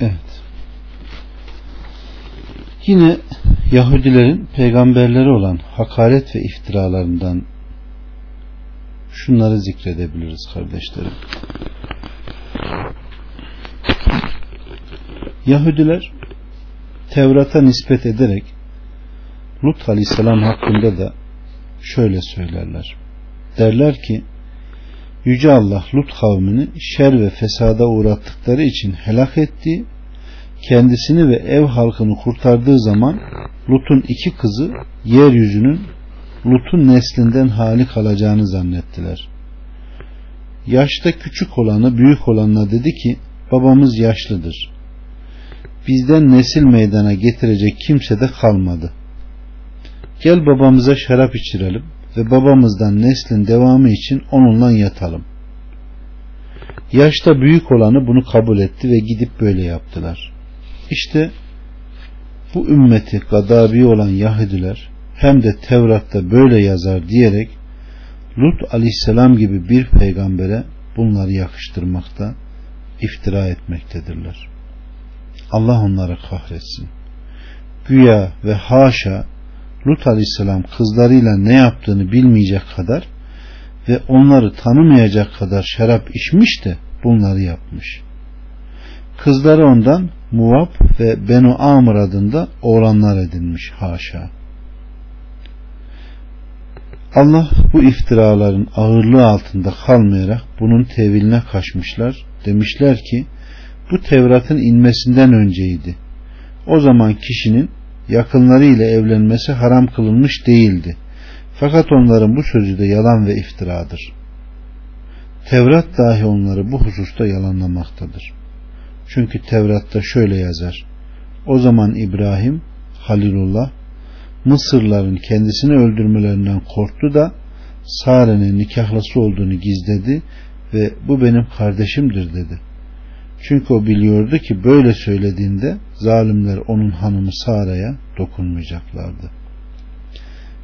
Evet. Yine Yahudilerin peygamberleri olan hakaret ve iftiralarından şunları zikredebiliriz kardeşlerim. Yahudiler Tevrat'a nispet ederek Lut Aleyhisselam hakkında da şöyle söylerler. Derler ki Yüce Allah Lut kavmini şer ve fesada uğrattıkları için helak etti. Kendisini ve ev halkını kurtardığı zaman Lut'un iki kızı yeryüzünün Lut'un neslinden hali kalacağını zannettiler. Yaşta küçük olanı büyük olanla dedi ki babamız yaşlıdır. Bizden nesil meydana getirecek kimse de kalmadı. Gel babamıza şarap içirelim ve babamızdan neslin devamı için onunla yatalım. Yaşta büyük olanı bunu kabul etti ve gidip böyle yaptılar. İşte bu ümmeti gadabi olan Yahudiler hem de Tevrat'ta böyle yazar diyerek Lut aleyhisselam gibi bir peygambere bunları yakıştırmakta, iftira etmektedirler. Allah onları kahretsin. Güya ve haşa Lut aleyhisselam kızlarıyla ne yaptığını bilmeyecek kadar ve onları tanımayacak kadar şarap içmiş de bunları yapmış. Kızları ondan Muvab ve Benu Amr adında oğlanlar edinmiş haşa. Allah bu iftiraların ağırlığı altında kalmayarak bunun teviline kaçmışlar. Demişler ki bu Tevrat'ın inmesinden önceydi. O zaman kişinin yakınları ile evlenmesi haram kılınmış değildi. Fakat onların bu sözü de yalan ve iftiradır. Tevrat dahi onları bu hususta yalanlamaktadır. Çünkü Tevrat'ta şöyle yazar. O zaman İbrahim, Halilullah, Mısırların kendisini öldürmelerinden korktu da Sare'nin nikahlısı olduğunu gizledi ve bu benim kardeşimdir dedi. Çünkü o biliyordu ki böyle söylediğinde zalimler onun hanımı Sara'ya dokunmayacaklardı.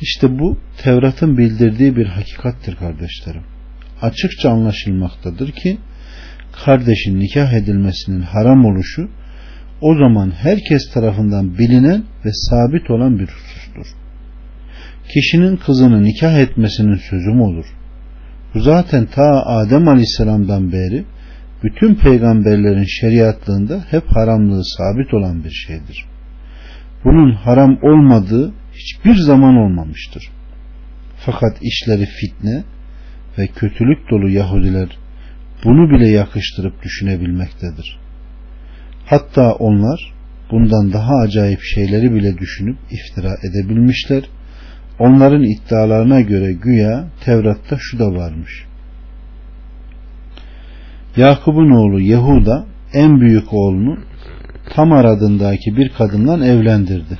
İşte bu Tevrat'ın bildirdiği bir hakikattir kardeşlerim. Açıkça anlaşılmaktadır ki kardeşin nikah edilmesinin haram oluşu o zaman herkes tarafından bilinen ve sabit olan bir husustur. Kişinin kızını nikah etmesinin sözü mü olur? Bu zaten ta Adem Aleyhisselam'dan beri bütün peygamberlerin şeriatlığında hep haramlığı sabit olan bir şeydir. Bunun haram olmadığı hiçbir zaman olmamıştır. Fakat işleri fitne ve kötülük dolu Yahudiler bunu bile yakıştırıp düşünebilmektedir. Hatta onlar bundan daha acayip şeyleri bile düşünüp iftira edebilmişler. Onların iddialarına göre güya Tevrat'ta şu da varmış. Yakup'un oğlu Yehuda en büyük oğlunu Tamar adındaki bir kadından evlendirdi.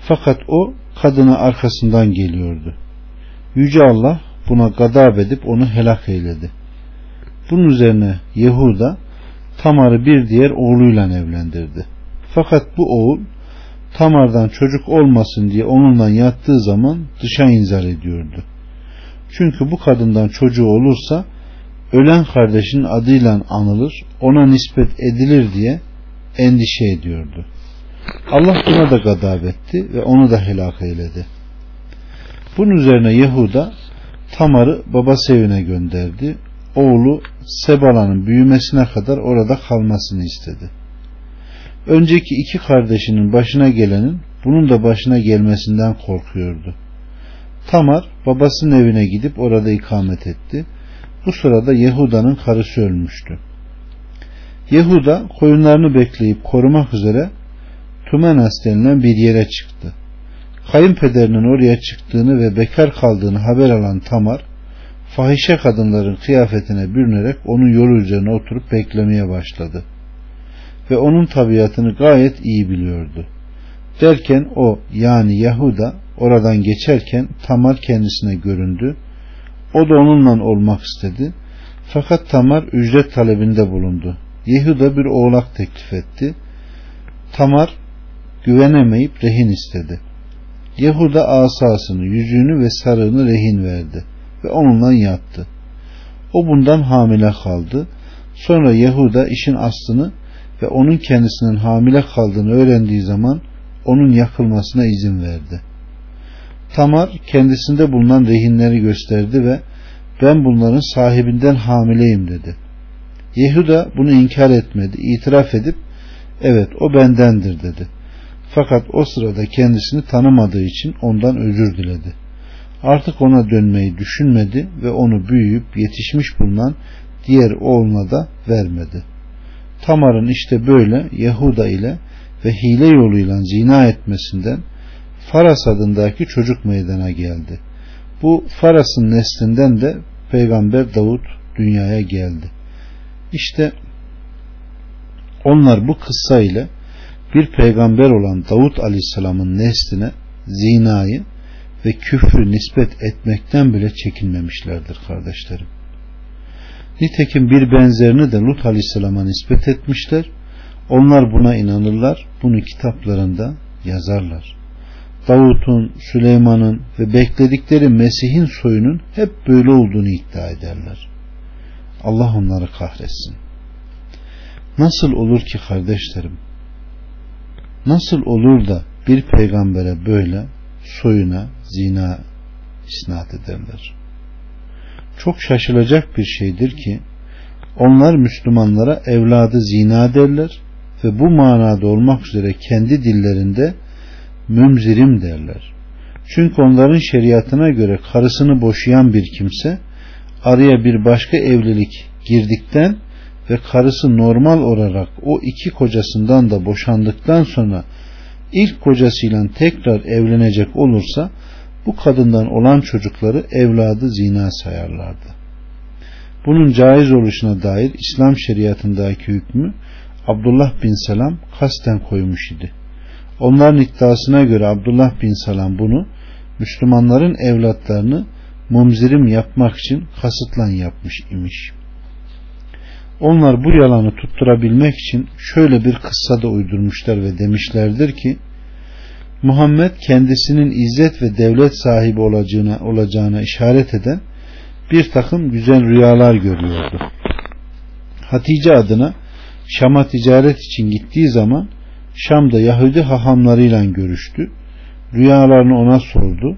Fakat o kadını arkasından geliyordu. Yüce Allah buna gadab edip onu helak eyledi. Bunun üzerine Yehuda Tamar'ı bir diğer oğluyla evlendirdi. Fakat bu oğul Tamar'dan çocuk olmasın diye onunla yattığı zaman dışa inzar ediyordu. Çünkü bu kadından çocuğu olursa ölen kardeşin adıyla anılır, ona nispet edilir diye endişe ediyordu. Allah buna da gadab etti ve onu da helak eyledi. Bunun üzerine Yehuda Tamar'ı babası evine gönderdi. Oğlu Sebala'nın büyümesine kadar orada kalmasını istedi. Önceki iki kardeşinin başına gelenin bunun da başına gelmesinden korkuyordu. Tamar babasının evine gidip orada ikamet etti. Bu sırada Yehuda'nın karısı ölmüştü. Yehuda koyunlarını bekleyip korumak üzere Tumenas denilen bir yere çıktı. Kayınpederinin oraya çıktığını ve bekar kaldığını haber alan Tamar, fahişe kadınların kıyafetine bürünerek onun yolu üzerine oturup beklemeye başladı. Ve onun tabiatını gayet iyi biliyordu. Derken o yani Yahuda oradan geçerken Tamar kendisine göründü. O da onunla olmak istedi. Fakat Tamar ücret talebinde bulundu. Yehuda bir oğlak teklif etti. Tamar güvenemeyip rehin istedi. Yehuda asasını, yüzüğünü ve sarığını rehin verdi ve onunla yattı. O bundan hamile kaldı. Sonra Yehuda işin aslını ve onun kendisinin hamile kaldığını öğrendiği zaman onun yakılmasına izin verdi. Tamar kendisinde bulunan rehinleri gösterdi ve ben bunların sahibinden hamileyim dedi. Yehuda bunu inkar etmedi. İtiraf edip evet o bendendir dedi. Fakat o sırada kendisini tanımadığı için ondan özür diledi. Artık ona dönmeyi düşünmedi ve onu büyüyüp yetişmiş bulunan diğer oğluna da vermedi. Tamar'ın işte böyle Yahuda ile ve hile yoluyla zina etmesinden Faras adındaki çocuk meydana geldi. Bu Faras'ın neslinden de Peygamber Davut dünyaya geldi. İşte onlar bu kıssa ile bir peygamber olan Davut Aleyhisselam'ın nesline zinayı ve küfrü nispet etmekten bile çekinmemişlerdir kardeşlerim. Nitekim bir benzerini de Lut Aleyhisselam'a nispet etmişler. Onlar buna inanırlar, bunu kitaplarında yazarlar. Davut'un, Süleyman'ın ve bekledikleri Mesih'in soyunun hep böyle olduğunu iddia ederler. Allah onları kahretsin. Nasıl olur ki kardeşlerim? Nasıl olur da bir peygambere böyle soyuna zina isnat ederler? Çok şaşılacak bir şeydir ki onlar Müslümanlara evladı zina derler ve bu manada olmak üzere kendi dillerinde mümzirim derler. Çünkü onların şeriatına göre karısını boşayan bir kimse araya bir başka evlilik girdikten ve karısı normal olarak o iki kocasından da boşandıktan sonra ilk kocasıyla tekrar evlenecek olursa bu kadından olan çocukları evladı zina sayarlardı. Bunun caiz oluşuna dair İslam şeriatındaki hükmü Abdullah bin Selam kasten koymuş idi. Onların iddiasına göre Abdullah bin Salam bunu Müslümanların evlatlarını mumzirim yapmak için kasıtlan yapmış imiş. Onlar bu yalanı tutturabilmek için şöyle bir kıssa da uydurmuşlar ve demişlerdir ki Muhammed kendisinin izzet ve devlet sahibi olacağına, olacağına işaret eden bir takım güzel rüyalar görüyordu. Hatice adına Şam'a ticaret için gittiği zaman Şam'da Yahudi hahamlarıyla görüştü. Rüyalarını ona sordu.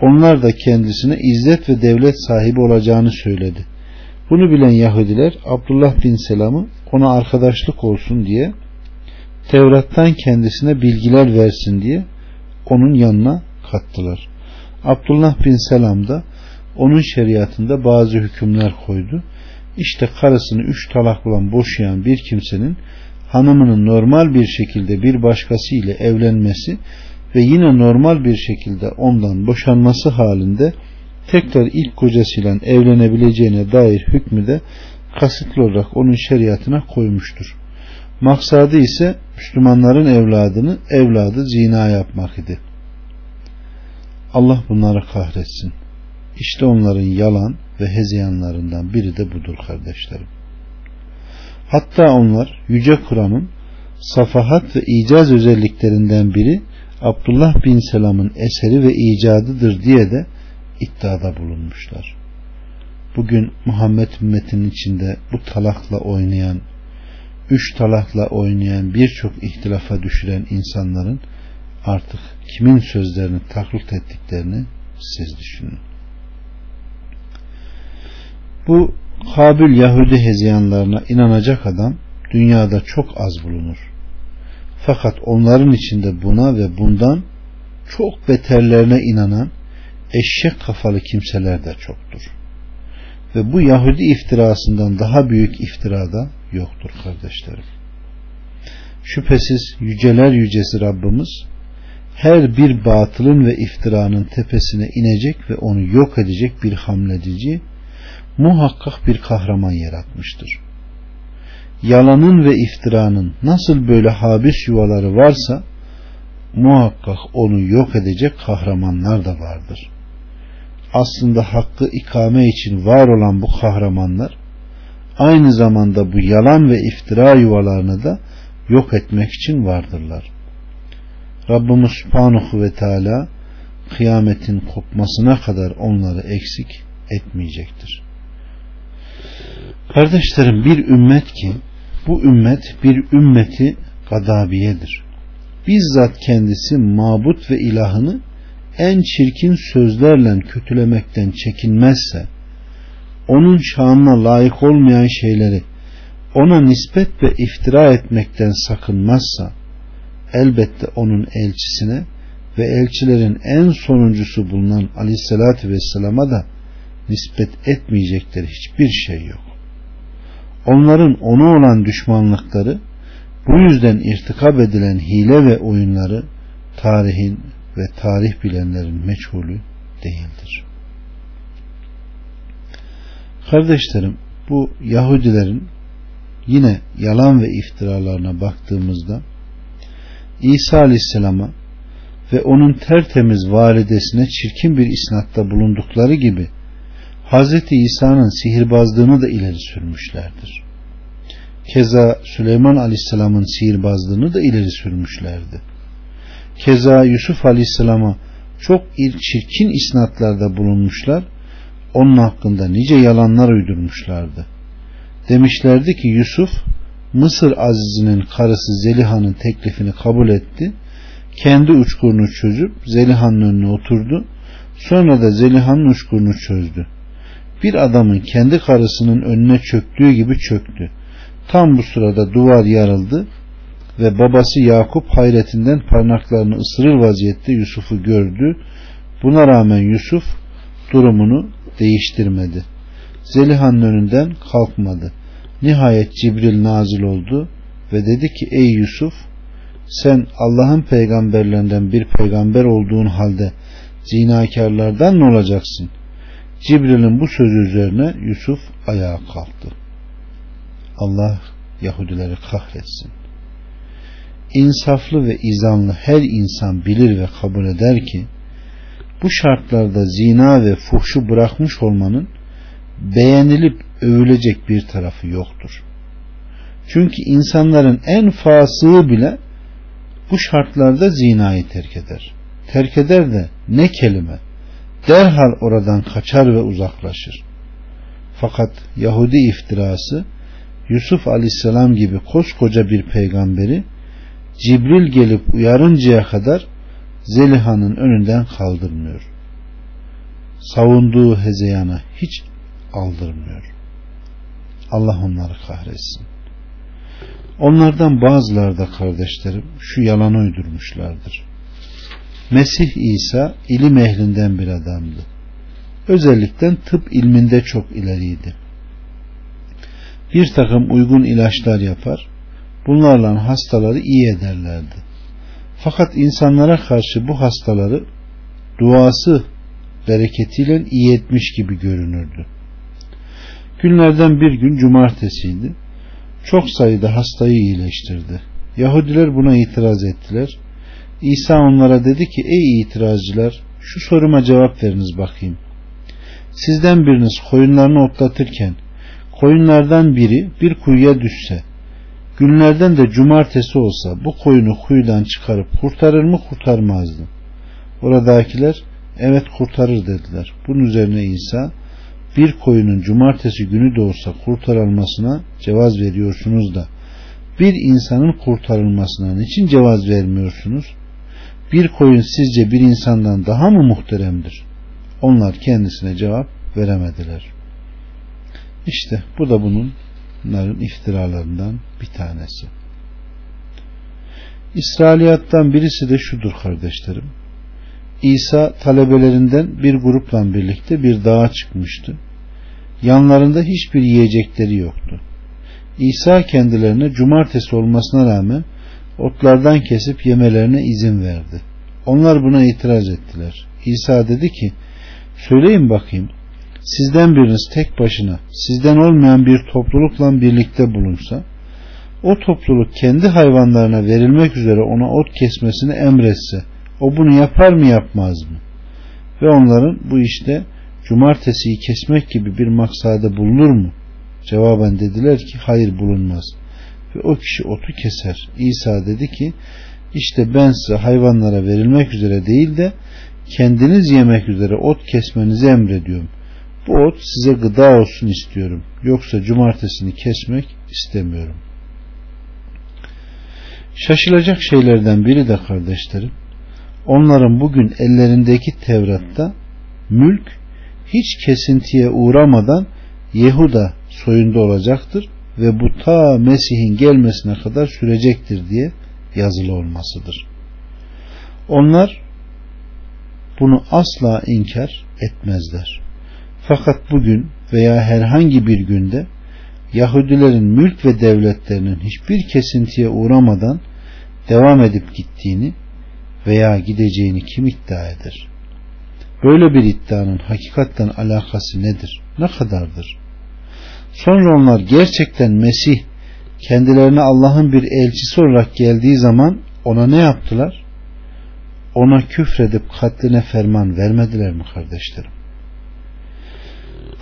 Onlar da kendisine izzet ve devlet sahibi olacağını söyledi. Bunu bilen Yahudiler Abdullah bin Selam'ı ona arkadaşlık olsun diye Tevrat'tan kendisine bilgiler versin diye onun yanına kattılar. Abdullah bin Selam da onun şeriatında bazı hükümler koydu. İşte karısını üç talak bulan boşayan bir kimsenin hanımının normal bir şekilde bir başkası ile evlenmesi ve yine normal bir şekilde ondan boşanması halinde tekrar ilk kocasıyla evlenebileceğine dair hükmü de kasıtlı olarak onun şeriatına koymuştur. Maksadı ise Müslümanların evladını evladı zina yapmak idi. Allah bunları kahretsin. İşte onların yalan ve hezeyanlarından biri de budur kardeşlerim. Hatta onlar Yüce Kur'an'ın safahat ve icaz özelliklerinden biri Abdullah bin Selam'ın eseri ve icadıdır diye de iddiada bulunmuşlar. Bugün Muhammed ümmetinin içinde bu talakla oynayan, üç talakla oynayan birçok ihtilafa düşüren insanların artık kimin sözlerini taklit ettiklerini siz düşünün. Bu Kabil Yahudi heziyanlarına inanacak adam dünyada çok az bulunur. Fakat onların içinde buna ve bundan çok beterlerine inanan eşek kafalı kimseler de çoktur. Ve bu Yahudi iftirasından daha büyük iftirada yoktur kardeşlerim. Şüphesiz yüceler yücesi Rabbimiz her bir batılın ve iftiranın tepesine inecek ve onu yok edecek bir hamledici muhakkak bir kahraman yaratmıştır. Yalanın ve iftiranın nasıl böyle habis yuvaları varsa muhakkak onu yok edecek kahramanlar da vardır. Aslında hakkı ikame için var olan bu kahramanlar aynı zamanda bu yalan ve iftira yuvalarını da yok etmek için vardırlar. Rabbimiz Subhanahu ve Teala kıyametin kopmasına kadar onları eksik etmeyecektir. Kardeşlerim bir ümmet ki bu ümmet bir ümmeti gadabiyedir. Bizzat kendisi mabut ve ilahını en çirkin sözlerle kötülemekten çekinmezse, onun şanına layık olmayan şeyleri ona nispet ve iftira etmekten sakınmazsa, elbette onun elçisine ve elçilerin en sonuncusu bulunan aleyhissalatü vesselama da nispet etmeyecekleri hiçbir şey yok. Onların ona olan düşmanlıkları bu yüzden irtikap edilen hile ve oyunları tarihin ve tarih bilenlerin meçhulü değildir. Kardeşlerim bu Yahudilerin yine yalan ve iftiralarına baktığımızda İsa Aleyhisselam'a ve onun tertemiz validesine çirkin bir isnatta bulundukları gibi Hz. İsa'nın sihirbazlığını da ileri sürmüşlerdir. Keza Süleyman Aleyhisselam'ın sihirbazlığını da ileri sürmüşlerdi. Keza Yusuf Aleyhisselam'a çok çirkin isnatlarda bulunmuşlar, onun hakkında nice yalanlar uydurmuşlardı. Demişlerdi ki Yusuf Mısır Aziz'inin karısı Zeliha'nın teklifini kabul etti. Kendi uçkurunu çözüp Zeliha'nın önüne oturdu. Sonra da Zeliha'nın uçkurunu çözdü. Bir adamın kendi karısının önüne çöktüğü gibi çöktü. Tam bu sırada duvar yarıldı ve babası Yakup hayretinden parmaklarını ısırır vaziyette Yusuf'u gördü. Buna rağmen Yusuf durumunu değiştirmedi. Zeliha'nın önünden kalkmadı. Nihayet Cibril nazil oldu ve dedi ki ey Yusuf sen Allah'ın peygamberlerinden bir peygamber olduğun halde zinakarlardan ne olacaksın? Cibril'in bu sözü üzerine Yusuf ayağa kalktı. Allah Yahudileri kahretsin. İnsaflı ve izanlı her insan bilir ve kabul eder ki bu şartlarda zina ve fuhşu bırakmış olmanın beğenilip övülecek bir tarafı yoktur. Çünkü insanların en fasığı bile bu şartlarda zinayı terk eder. Terk eder de ne kelime derhal oradan kaçar ve uzaklaşır. Fakat Yahudi iftirası Yusuf aleyhisselam gibi koskoca bir peygamberi Cibril gelip uyarıncaya kadar Zeliha'nın önünden kaldırmıyor. Savunduğu hezeyana hiç aldırmıyor. Allah onları kahretsin. Onlardan bazıları da kardeşlerim şu yalanı uydurmuşlardır. Mesih İsa ilim ehlinden bir adamdı. Özellikle tıp ilminde çok ileriydi. Bir takım uygun ilaçlar yapar, bunlarla hastaları iyi ederlerdi. Fakat insanlara karşı bu hastaları duası bereketiyle iyi etmiş gibi görünürdü. Günlerden bir gün cumartesiydi. Çok sayıda hastayı iyileştirdi. Yahudiler buna itiraz ettiler. İsa onlara dedi ki ey itirazcılar şu soruma cevap veriniz bakayım. Sizden biriniz koyunlarını otlatırken koyunlardan biri bir kuyuya düşse günlerden de cumartesi olsa bu koyunu kuyudan çıkarıp kurtarır mı kurtarmazdı. Oradakiler evet kurtarır dediler. Bunun üzerine İsa bir koyunun cumartesi günü de olsa kurtarılmasına cevaz veriyorsunuz da bir insanın kurtarılmasına niçin cevaz vermiyorsunuz? Bir koyun sizce bir insandan daha mı muhteremdir? Onlar kendisine cevap veremediler. İşte bu da bunun bunların iftiralarından bir tanesi. İsrailiyattan birisi de şudur kardeşlerim. İsa talebelerinden bir grupla birlikte bir dağa çıkmıştı. Yanlarında hiçbir yiyecekleri yoktu. İsa kendilerine cumartesi olmasına rağmen otlardan kesip yemelerine izin verdi. Onlar buna itiraz ettiler. İsa dedi ki söyleyin bakayım sizden biriniz tek başına sizden olmayan bir toplulukla birlikte bulunsa o topluluk kendi hayvanlarına verilmek üzere ona ot kesmesini emretse o bunu yapar mı yapmaz mı? Ve onların bu işte cumartesiyi kesmek gibi bir maksada bulunur mu? Cevaben dediler ki hayır bulunmaz. Ve o kişi otu keser. İsa dedi ki işte ben size hayvanlara verilmek üzere değil de kendiniz yemek üzere ot kesmenizi emrediyorum. Bu ot size gıda olsun istiyorum. Yoksa cumartesini kesmek istemiyorum. Şaşılacak şeylerden biri de kardeşlerim, onların bugün ellerindeki Tevrat'ta mülk hiç kesintiye uğramadan Yehuda soyunda olacaktır ve bu ta Mesih'in gelmesine kadar sürecektir diye yazılı olmasıdır. Onlar bunu asla inkar etmezler. Fakat bugün veya herhangi bir günde Yahudilerin mülk ve devletlerinin hiçbir kesintiye uğramadan devam edip gittiğini veya gideceğini kim iddia eder? Böyle bir iddianın hakikatten alakası nedir? Ne kadardır? Sonra onlar gerçekten Mesih kendilerine Allah'ın bir elçisi olarak geldiği zaman ona ne yaptılar? Ona küfredip katline ferman vermediler mi kardeşlerim?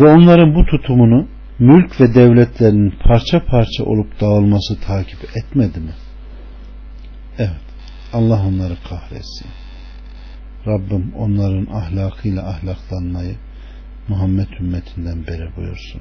Ve onların bu tutumunu mülk ve devletlerinin parça parça olup dağılması takip etmedi mi? Evet. Allah onları kahretsin. Rabbim onların ahlakıyla ahlaklanmayı Muhammed ümmetinden beri buyursun.